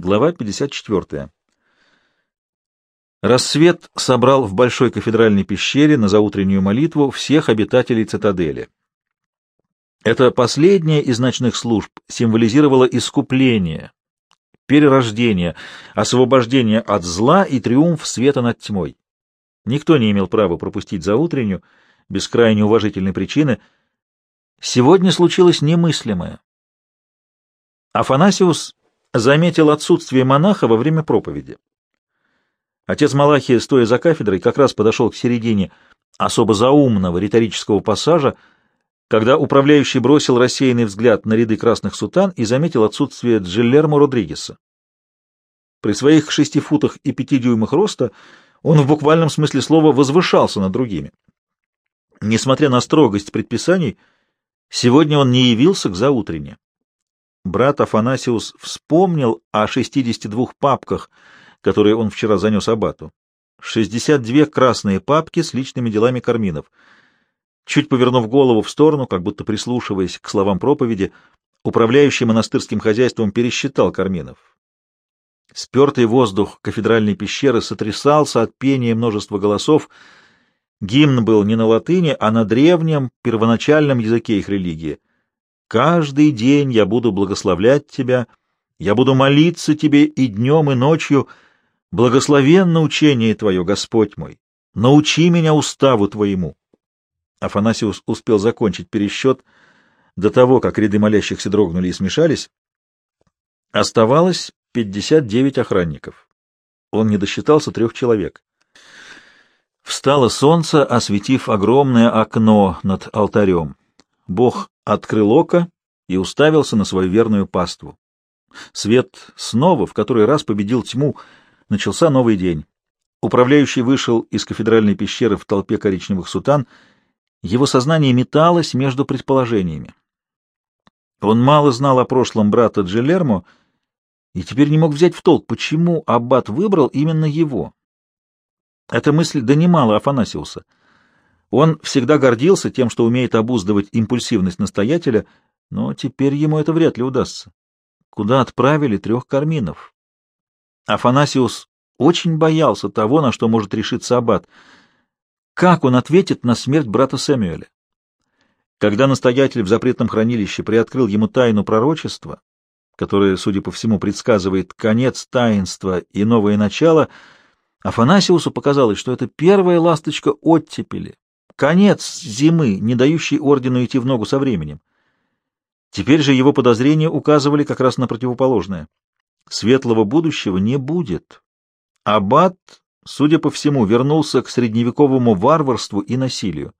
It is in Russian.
Глава 54. Рассвет собрал в большой кафедральной пещере на заутреннюю молитву всех обитателей цитадели. Это последняя из ночных служб символизировала искупление, перерождение, освобождение от зла и триумф света над тьмой. Никто не имел права пропустить заутреннюю, без крайне уважительной причины. Сегодня случилось немыслимое. Афанасиус заметил отсутствие монаха во время проповеди. Отец Малахия, стоя за кафедрой, как раз подошел к середине особо заумного риторического пассажа, когда управляющий бросил рассеянный взгляд на ряды красных сутан и заметил отсутствие Джиллермо Родригеса. При своих шести футах и пяти дюймах роста он в буквальном смысле слова возвышался над другими. Несмотря на строгость предписаний, сегодня он не явился к заутренне брат Афанасиус вспомнил о 62 папках, которые он вчера занес абату. 62 красные папки с личными делами карминов. Чуть повернув голову в сторону, как будто прислушиваясь к словам проповеди, управляющий монастырским хозяйством пересчитал карминов. Спертый воздух кафедральной пещеры сотрясался от пения множества голосов. Гимн был не на латыни, а на древнем, первоначальном языке их религии — Каждый день я буду благословлять тебя, я буду молиться тебе и днем, и ночью. Благословенно учение твое, Господь мой. Научи меня уставу твоему. Афанасиус успел закончить пересчет до того, как ряды молящихся дрогнули и смешались. Оставалось пятьдесят девять охранников. Он не досчитался трех человек. Встало солнце, осветив огромное окно над алтарем. Бог открыл око и уставился на свою верную паству. Свет снова в который раз победил тьму. Начался новый день. Управляющий вышел из кафедральной пещеры в толпе коричневых сутан. Его сознание металось между предположениями. Он мало знал о прошлом брата Джелермо и теперь не мог взять в толк, почему аббат выбрал именно его. Эта мысль донимала Афанасиуса — он всегда гордился тем, что умеет обуздывать импульсивность настоятеля, но теперь ему это вряд ли удастся. Куда отправили трех карминов? Афанасиус очень боялся того, на что может решиться аббат. Как он ответит на смерть брата Сэмюэля? Когда настоятель в запретном хранилище приоткрыл ему тайну пророчества, которое, судя по всему, предсказывает конец таинства и новое начало, Афанасиусу показалось, что это первая ласточка оттепели, Конец зимы, не дающий ордену идти в ногу со временем. Теперь же его подозрения указывали как раз на противоположное. Светлого будущего не будет. Аббат, судя по всему, вернулся к средневековому варварству и насилию.